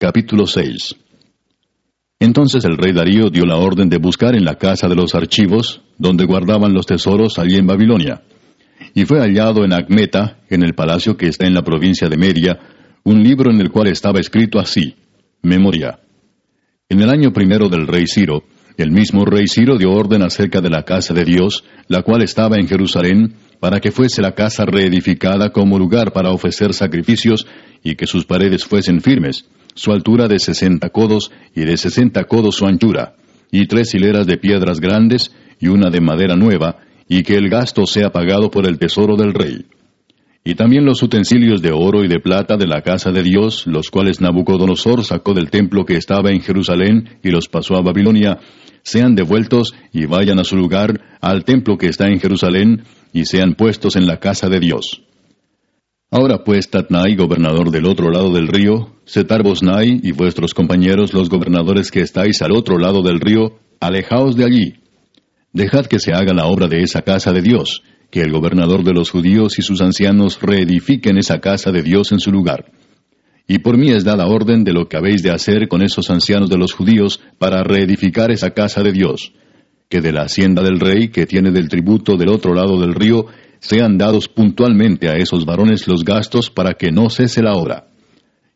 Capítulo 6 Entonces el rey Darío dio la orden de buscar en la casa de los archivos, donde guardaban los tesoros allí en Babilonia. Y fue hallado en Acmeta, en el palacio que está en la provincia de Media, un libro en el cual estaba escrito así, Memoria. En el año primero del rey Ciro, el mismo rey Ciro dio orden acerca de la casa de Dios, la cual estaba en Jerusalén, para que fuese la casa reedificada como lugar para ofrecer sacrificios y que sus paredes fuesen firmes su altura de sesenta codos y de sesenta codos su anchura, y tres hileras de piedras grandes y una de madera nueva, y que el gasto sea pagado por el tesoro del rey. Y también los utensilios de oro y de plata de la casa de Dios, los cuales Nabucodonosor sacó del templo que estaba en Jerusalén y los pasó a Babilonia, sean devueltos y vayan a su lugar al templo que está en Jerusalén y sean puestos en la casa de Dios. Ahora pues, Tatnai, gobernador del otro lado del río, Setar y vuestros compañeros los gobernadores que estáis al otro lado del río, alejaos de allí. Dejad que se haga la obra de esa casa de Dios, que el gobernador de los judíos y sus ancianos reedifiquen esa casa de Dios en su lugar. Y por mí es dada orden de lo que habéis de hacer con esos ancianos de los judíos para reedificar esa casa de Dios, que de la hacienda del rey que tiene del tributo del otro lado del río sean dados puntualmente a esos varones los gastos para que no cese la obra.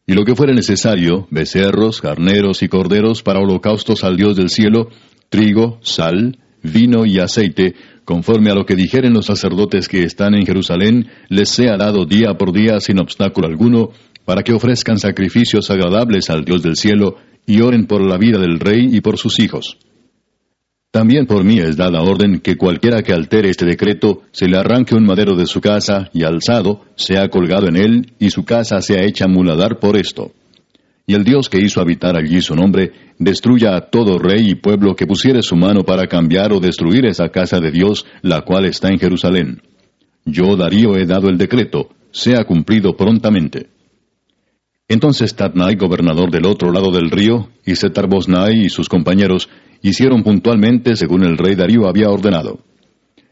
Y lo que fuere necesario, becerros, carneros y corderos para holocaustos al Dios del cielo, trigo, sal, vino y aceite, conforme a lo que dijeren los sacerdotes que están en Jerusalén, les sea dado día por día sin obstáculo alguno, para que ofrezcan sacrificios agradables al Dios del cielo y oren por la vida del rey y por sus hijos. También por mí es dada orden que cualquiera que altere este decreto se le arranque un madero de su casa y alzado sea colgado en él y su casa sea hecha muladar por esto. Y el Dios que hizo habitar allí su nombre destruya a todo rey y pueblo que pusiere su mano para cambiar o destruir esa casa de Dios, la cual está en Jerusalén. Yo, Darío, he dado el decreto, sea cumplido prontamente. Entonces Tatnai, gobernador del otro lado del río, y Setarbosnai y sus compañeros hicieron puntualmente según el rey Darío había ordenado.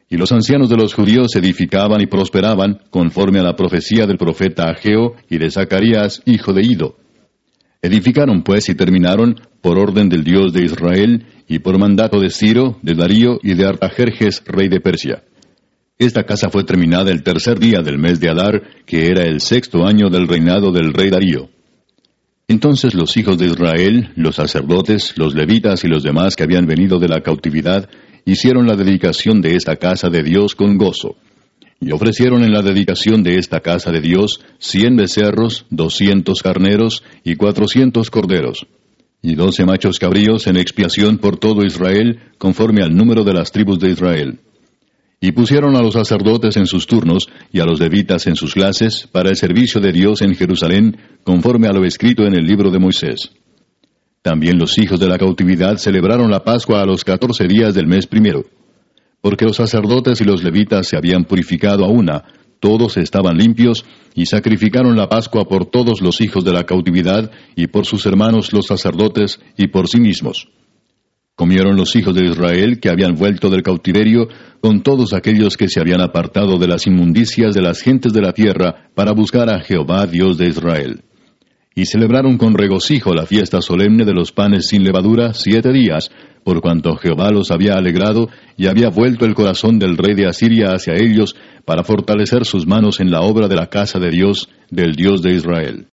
Y los ancianos de los judíos edificaban y prosperaban conforme a la profecía del profeta Ageo y de Zacarías, hijo de Ido. Edificaron pues y terminaron por orden del Dios de Israel y por mandato de Ciro, de Darío y de Artajerjes, rey de Persia. Esta casa fue terminada el tercer día del mes de Adar, que era el sexto año del reinado del rey Darío. Entonces los hijos de Israel, los sacerdotes, los levitas y los demás que habían venido de la cautividad, hicieron la dedicación de esta casa de Dios con gozo. Y ofrecieron en la dedicación de esta casa de Dios cien becerros, doscientos carneros y cuatrocientos corderos, y doce machos cabríos en expiación por todo Israel, conforme al número de las tribus de Israel. Y pusieron a los sacerdotes en sus turnos y a los levitas en sus clases para el servicio de Dios en Jerusalén, conforme a lo escrito en el libro de Moisés. También los hijos de la cautividad celebraron la Pascua a los catorce días del mes primero, porque los sacerdotes y los levitas se habían purificado a una, todos estaban limpios, y sacrificaron la Pascua por todos los hijos de la cautividad, y por sus hermanos los sacerdotes, y por sí mismos. Comieron los hijos de Israel que habían vuelto del cautiverio con todos aquellos que se habían apartado de las inmundicias de las gentes de la tierra para buscar a Jehová Dios de Israel. Y celebraron con regocijo la fiesta solemne de los panes sin levadura siete días, por cuanto Jehová los había alegrado y había vuelto el corazón del rey de Asiria hacia ellos para fortalecer sus manos en la obra de la casa de Dios, del Dios de Israel.